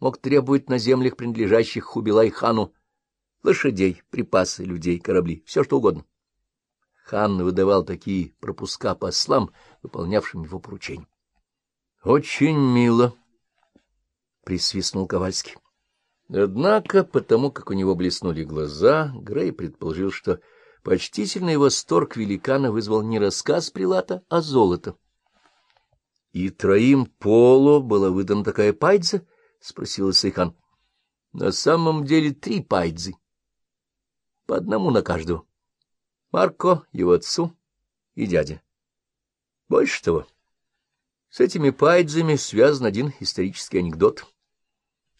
мог требовать на землях, принадлежащих Хубилай-хану, лошадей, припасы, людей, корабли, все что угодно. Хан выдавал такие пропуска послам, выполнявшим его поручения. — Очень мило, — присвистнул Ковальский. Однако, потому как у него блеснули глаза, Грей предположил, что почтительный восторг великана вызвал не рассказ Прилата, а золото. — И троим полу была выдана такая пайдза? — спросил Сейхан. — На самом деле три пайдзы. По одному на каждого. Марко, его отцу и дяде. Больше того, с этими пайдзами связан один исторический анекдот —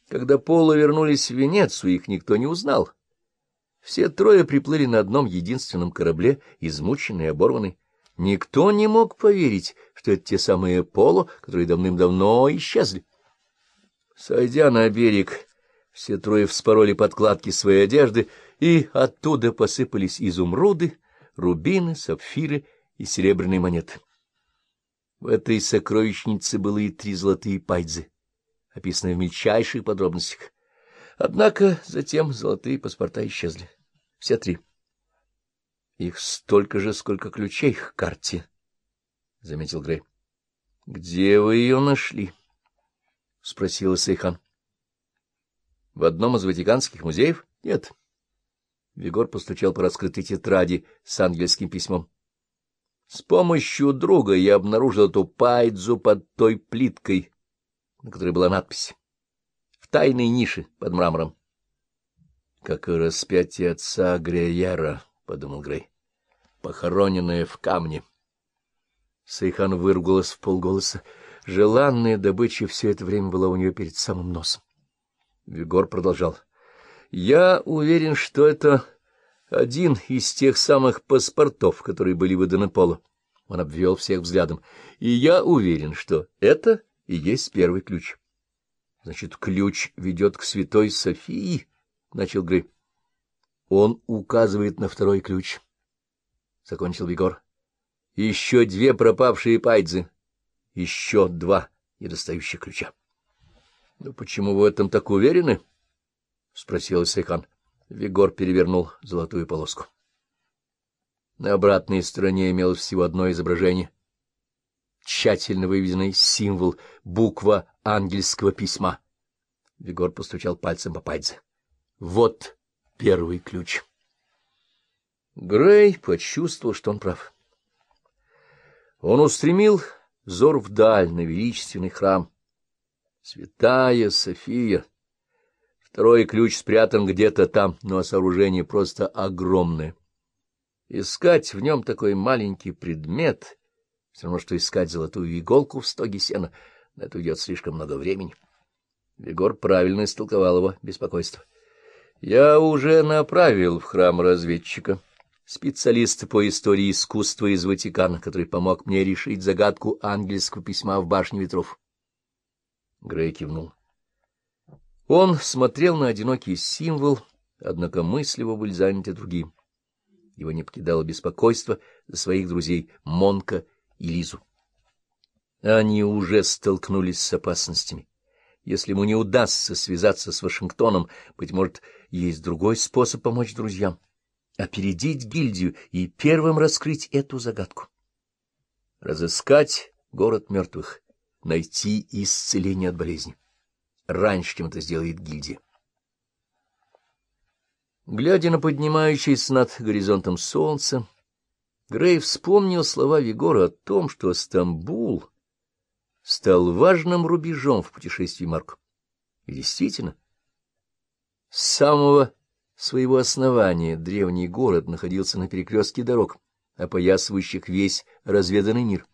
когда Поло вернулись в Венецию, их никто не узнал. Все трое приплыли на одном единственном корабле, измученные и оборванные. Никто не мог поверить, что это те самые Поло, которые давным-давно исчезли. Сойдя на берег, все трое вспороли подкладки своей одежды, и оттуда посыпались изумруды, рубины, сапфиры и серебряные монеты. В этой сокровищнице было и три золотые пайдзы описанное в мельчайших подробностях. Однако затем золотые паспорта исчезли. Все три. Их столько же, сколько ключей к карте, — заметил Грей. — Где вы ее нашли? — спросил Сейхан. — В одном из ватиканских музеев? — Нет. Вигор постучал по раскрытой тетради с ангельским письмом. — С помощью друга я обнаружил эту пайдзу под той плиткой, на которой была надпись «В тайной нише под мрамором». «Как и распятие отца Греяра», — подумал Грей, — «похороненное в камне». Сайхан выругалась в полголоса. Желанная добыча все это время была у нее перед самым носом. Вигор продолжал. «Я уверен, что это один из тех самых паспортов, которые были выданы Полу». Он обвел всех взглядом. «И я уверен, что это и есть первый ключ. — Значит, ключ ведет к святой Софии? — начал Грей. — Он указывает на второй ключ, — закончил Вигор. — Еще две пропавшие пайдзы, еще два недостающих ключа. — Ну, почему вы в этом так уверены? — спросил Исайхан. Вигор перевернул золотую полоску. На обратной стороне имелось всего одно изображение тщательно выведенный символ, буква ангельского письма. Вигор постучал пальцем по пальце. Вот первый ключ. Грей почувствовал, что он прав. Он устремил взор вдаль на величественный храм. Святая София. Второй ключ спрятан где-то там, но сооружение просто огромное. Искать в нем такой маленький предмет все равно, что искать золотую иголку в стоге сена. На это уйдет слишком много времени. Егор правильно истолковал его беспокойство. — Я уже направил в храм разведчика, специалиста по истории искусства из Ватикана, который помог мне решить загадку ангельского письма в башне ветров. Грей кивнул. Он смотрел на одинокий символ, однако мысли его были заняты другим. Его не покидало беспокойство за своих друзей Монка и Лизу. Они уже столкнулись с опасностями. Если ему не удастся связаться с Вашингтоном, быть может, есть другой способ помочь друзьям — опередить гильдию и первым раскрыть эту загадку. Разыскать город мертвых, найти исцеление от болезни. Раньше, чем это сделает гильдия. Глядя на поднимающееся над горизонтом солнце, Грей вспомнил слова Вигора о том, что Стамбул стал важным рубежом в путешествии Марка. И действительно, с самого своего основания древний город находился на перекрестке дорог, опоясывающих весь разведанный мир.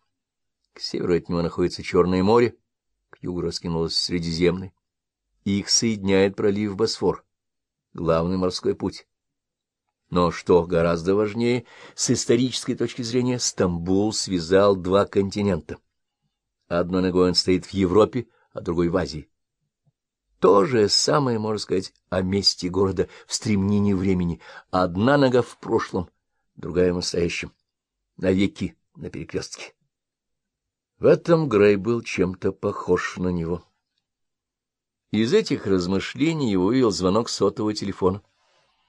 К северу от него находится Черное море, к югу раскинулось Средиземное. Их соединяет пролив Босфор, главный морской путь. Но что гораздо важнее, с исторической точки зрения, Стамбул связал два континента. Одной ногой он стоит в Европе, а другой в Азии. То же самое можно сказать о месте города в стремнении времени. Одна нога в прошлом, другая в настоящем. Навеки на перекрестке. В этом Грей был чем-то похож на него. Из этих размышлений его вывел звонок сотового телефона.